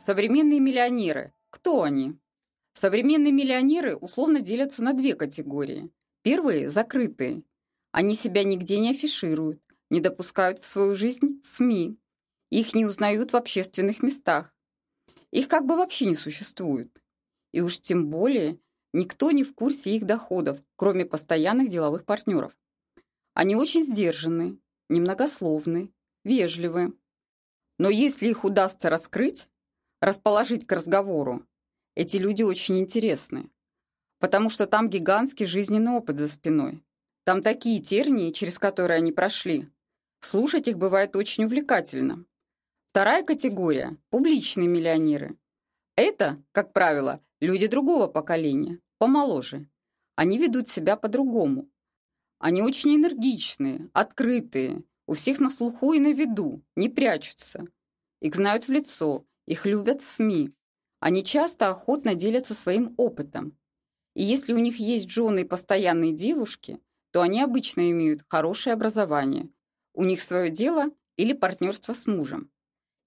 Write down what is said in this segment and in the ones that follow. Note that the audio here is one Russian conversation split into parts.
Современные миллионеры. Кто они? Современные миллионеры условно делятся на две категории. Первые – закрытые. Они себя нигде не афишируют, не допускают в свою жизнь СМИ. Их не узнают в общественных местах. Их как бы вообще не существует. И уж тем более никто не в курсе их доходов, кроме постоянных деловых партнеров. Они очень сдержаны, немногословны, вежливы. Но если их удастся раскрыть, расположить к разговору. Эти люди очень интересны, потому что там гигантский жизненный опыт за спиной. Там такие тернии, через которые они прошли. Слушать их бывает очень увлекательно. Вторая категория – публичные миллионеры. Это, как правило, люди другого поколения, помоложе. Они ведут себя по-другому. Они очень энергичные, открытые, у всех на слуху и на виду, не прячутся. Их знают в лицо, их любят СМИ. Они часто охотно делятся своим опытом. И если у них есть жены и постоянные девушки, то они обычно имеют хорошее образование. У них свое дело или партнерство с мужем.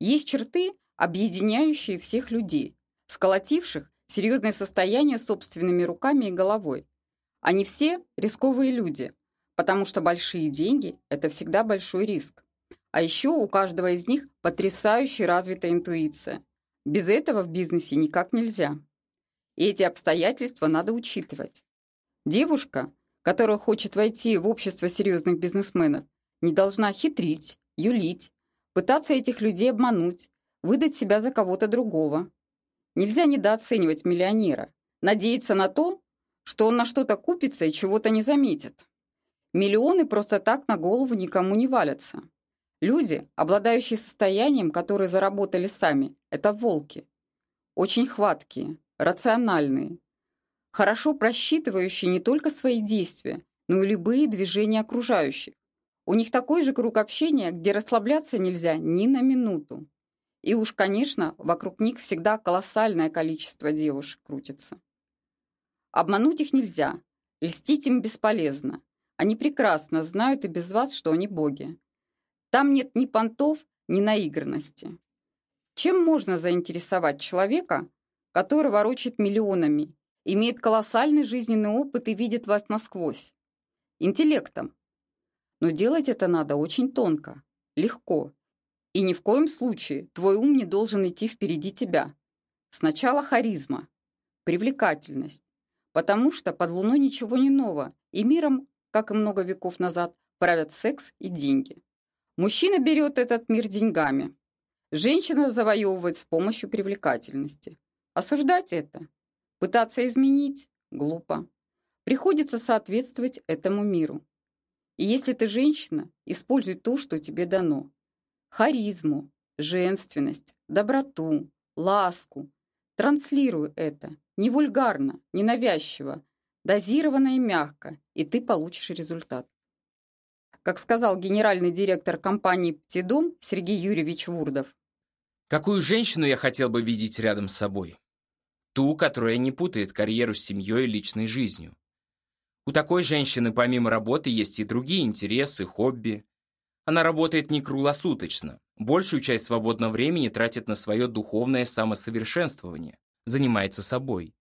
Есть черты, объединяющие всех людей, сколотивших серьезное состояние собственными руками и головой. Они все рисковые люди, потому что большие деньги – это всегда большой риск. А еще у каждого из них потрясающе развитая интуиция. Без этого в бизнесе никак нельзя. И эти обстоятельства надо учитывать. Девушка, которая хочет войти в общество серьезных бизнесменов, не должна хитрить, юлить, пытаться этих людей обмануть, выдать себя за кого-то другого. Нельзя недооценивать миллионера, надеяться на то, что он на что-то купится и чего-то не заметит. Миллионы просто так на голову никому не валятся. Люди, обладающие состоянием, которые заработали сами, это волки. Очень хваткие, рациональные, хорошо просчитывающие не только свои действия, но и любые движения окружающих. У них такой же круг общения, где расслабляться нельзя ни на минуту. И уж, конечно, вокруг них всегда колоссальное количество девушек крутится. Обмануть их нельзя, льстить им бесполезно. Они прекрасно знают и без вас, что они боги. Там нет ни понтов, ни наигранности. Чем можно заинтересовать человека, который ворочит миллионами, имеет колоссальный жизненный опыт и видит вас насквозь? Интеллектом. Но делать это надо очень тонко, легко. И ни в коем случае твой ум не должен идти впереди тебя. Сначала харизма, привлекательность. Потому что под луной ничего не ново, и миром, как и много веков назад, правят секс и деньги. Мужчина берет этот мир деньгами. Женщина завоевывает с помощью привлекательности. Осуждать это, пытаться изменить – глупо. Приходится соответствовать этому миру. И если ты женщина, используй то, что тебе дано. Харизму, женственность, доброту, ласку. Транслируй это. Не вульгарно, не навязчиво, дозированно и мягко, и ты получишь результат. Как сказал генеральный директор компании «Птидом» Сергей Юрьевич Вурдов. Какую женщину я хотел бы видеть рядом с собой? Ту, которая не путает карьеру с семьей и личной жизнью. У такой женщины помимо работы есть и другие интересы, хобби. Она работает не круглосуточно. Большую часть свободного времени тратит на свое духовное самосовершенствование, занимается собой.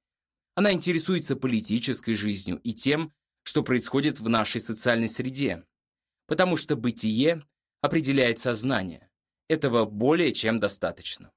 Она интересуется политической жизнью и тем, что происходит в нашей социальной среде, потому что бытие определяет сознание. Этого более чем достаточно.